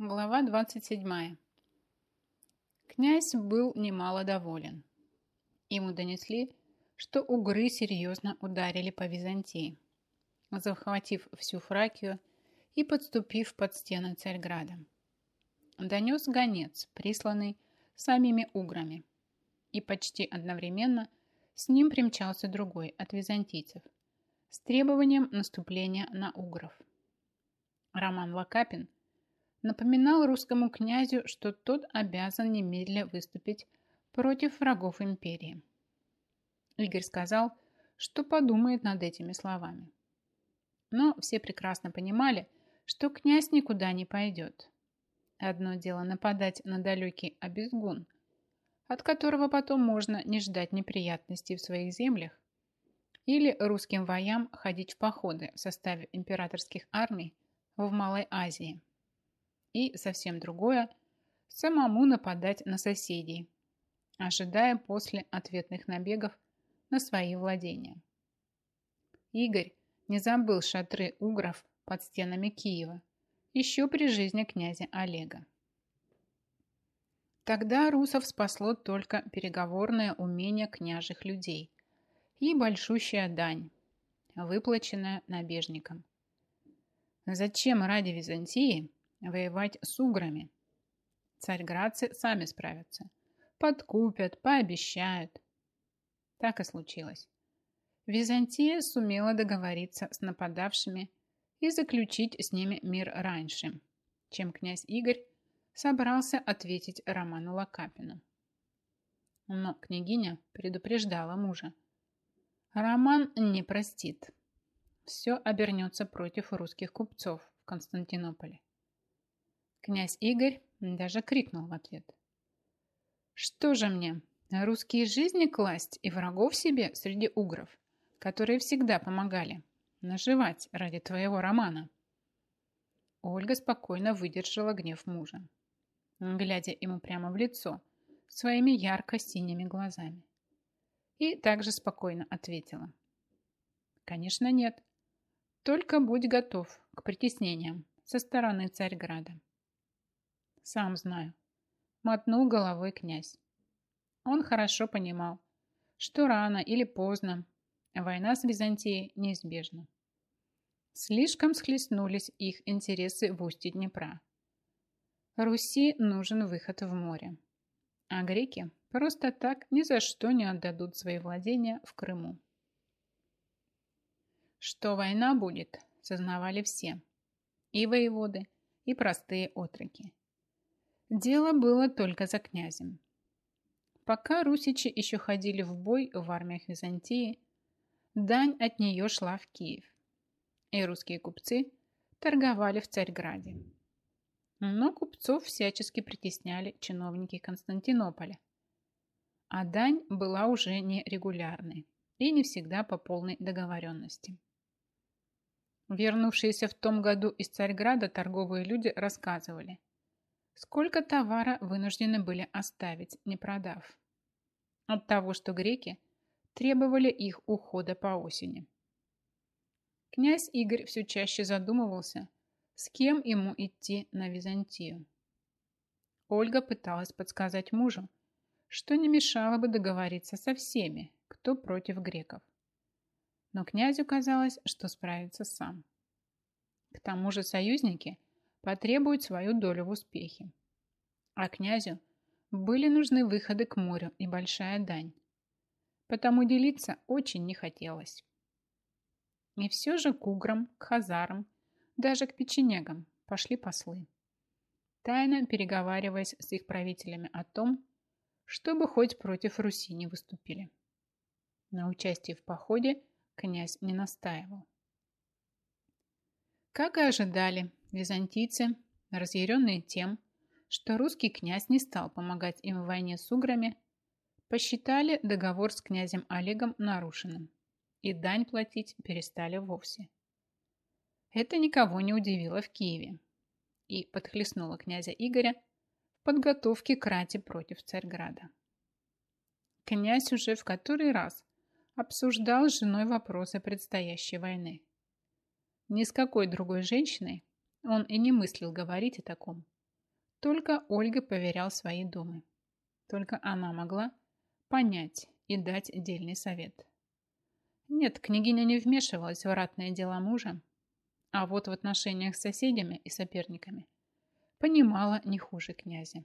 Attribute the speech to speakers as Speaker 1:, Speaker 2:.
Speaker 1: Глава 27. Князь был немало доволен. Ему донесли, что угры серьезно ударили по Византии, захватив всю Фракию и подступив под стены Царьграда. Донес гонец, присланный самими уграми, и почти одновременно с ним примчался другой от византийцев с требованием наступления на угров. Роман Лакапин – напоминал русскому князю, что тот обязан немедля выступить против врагов империи. Игорь сказал, что подумает над этими словами. Но все прекрасно понимали, что князь никуда не пойдет. Одно дело нападать на далекий Обезгун, от которого потом можно не ждать неприятностей в своих землях, или русским воям ходить в походы в составе императорских армий в Малой Азии – и совсем другое – самому нападать на соседей, ожидая после ответных набегов на свои владения. Игорь не забыл шатры угров под стенами Киева еще при жизни князя Олега. Тогда русов спасло только переговорное умение княжих людей и большущая дань, выплаченная набежникам. Зачем ради Византии воевать с уграми. Царьградцы сами справятся. Подкупят, пообещают. Так и случилось. Византия сумела договориться с нападавшими и заключить с ними мир раньше, чем князь Игорь собрался ответить Роману Лакапину. Но княгиня предупреждала мужа. Роман не простит. Все обернется против русских купцов в Константинополе. Князь Игорь даже крикнул в ответ. «Что же мне, русские жизни класть и врагов себе среди угров, которые всегда помогали, наживать ради твоего романа?» Ольга спокойно выдержала гнев мужа, глядя ему прямо в лицо своими ярко-синими глазами. И также спокойно ответила. «Конечно нет. Только будь готов к притеснениям со стороны Царьграда». Сам знаю. Мотнул головой князь. Он хорошо понимал, что рано или поздно война с Византией неизбежна. Слишком схлестнулись их интересы в устье Днепра. Руси нужен выход в море. А греки просто так ни за что не отдадут свои владения в Крыму. Что война будет, сознавали все. И воеводы, и простые отроки. Дело было только за князем. Пока русичи еще ходили в бой в армиях Византии, дань от нее шла в Киев. И русские купцы торговали в Царьграде. Но купцов всячески притесняли чиновники Константинополя. А дань была уже не регулярной и не всегда по полной договоренности. Вернувшиеся в том году из Царьграда торговые люди рассказывали – сколько товара вынуждены были оставить, не продав. От того, что греки требовали их ухода по осени. Князь Игорь все чаще задумывался, с кем ему идти на Византию. Ольга пыталась подсказать мужу, что не мешало бы договориться со всеми, кто против греков. Но князю казалось, что справится сам. К тому же союзники – потребуют свою долю в успехе. А князю были нужны выходы к морю и большая дань. Потому делиться очень не хотелось. И все же к уграм, к хазарам, даже к печенегам пошли послы, тайно переговариваясь с их правителями о том, чтобы хоть против Руси не выступили. На участие в походе князь не настаивал. Как и ожидали, Византийцы, разъяренные тем, что русский князь не стал помогать им в войне с уграми, посчитали договор с князем Олегом нарушенным и дань платить перестали вовсе. Это никого не удивило в Киеве и подхлестнуло князя Игоря в подготовке к рате против Царьграда. Князь уже в который раз обсуждал с женой вопросы предстоящей войны. Ни с какой другой женщиной он и не мыслил говорить о таком, Только Ольга поверял свои думы. Только она могла понять и дать дельный совет. Нет, княгиня не вмешивалась в ратные дела мужа, а вот в отношениях с соседями и соперниками понимала не хуже князя.